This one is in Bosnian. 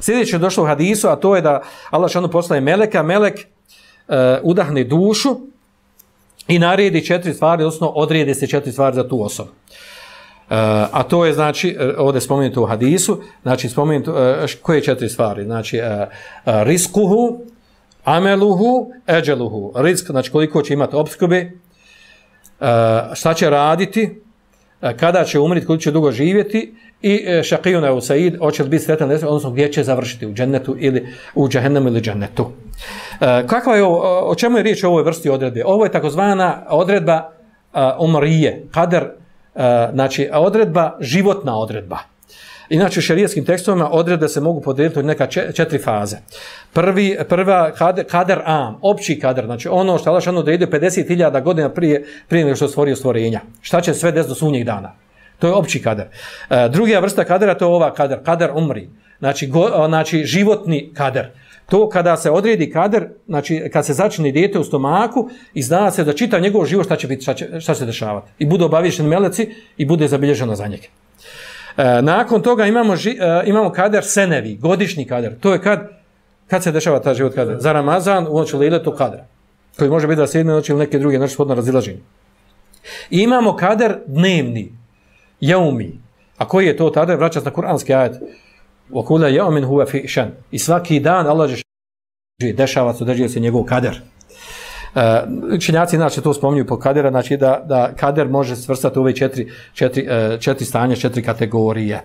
Sljedeće je došlo u hadisu, a to je da Allah šanu poslaje meleka, melek uh, udahne dušu i naredi četiri stvari, odnosno odrijede se četiri stvari za tu osobu. Uh, a to je, znači, e, ovdje spomenuto u hadisu, znači, spomenuto, uh, koje četiri stvari? Znači, uh, uh, riskuhu, ameluhu, eđeluhu. Risk, znači, koliko će imati obskrbe, uh, šta će raditi, kada će umriti, koliko će dugo živjeti i e, šaqijuna u Said, hoće li biti sretan, odnosno gdje će završiti, u džennetu ili u džahennemu ili džennetu. E, kakva je ovo, o čemu je riječ o ovoj vrsti odredbe? Ovo je takozvana odredba umrije, kader, e, znači odredba, životna odredba. Inače, u šarijetskim tekstovima odredbe se mogu podijeliti u neka četiri faze. Prvi, prva kader, kader am, opći kader, znači ono što Allah šano da ide 50.000 godina prije, prije nego što stvorio stvorenja. Šta će sve desiti do sunnjeg dana? To je opći kader. E, druga vrsta kadera to je ova kader, kader umri. Znači, go, znači životni kader. To kada se odredi kader, znači kad se začne dijete u stomaku i zna se da čita njegov život šta će biti, šta će, šta će dešavati. I bude obavišen meleci i bude zabilježeno za njega. E, nakon toga imamo, ži, e, imamo kader senevi, godišnji kader. To je kad, kad se dešava ta život kader. Za Ramazan u noću lile to kader. Koji može biti da se jedne noći ili neke druge noći spodno razilaženje. I imamo kader dnevni, jaumi. A koji je to tada? Vraća se na kuranski ajed. Vakula jaumin huve fi šan. I svaki dan Allah je dešava se, određuje se njegov kader. E, uh, činjaci znači to spominju po kadera, znači da, da kader može svrstati u ove četiri, četiri, uh, četiri stanja, četiri kategorije.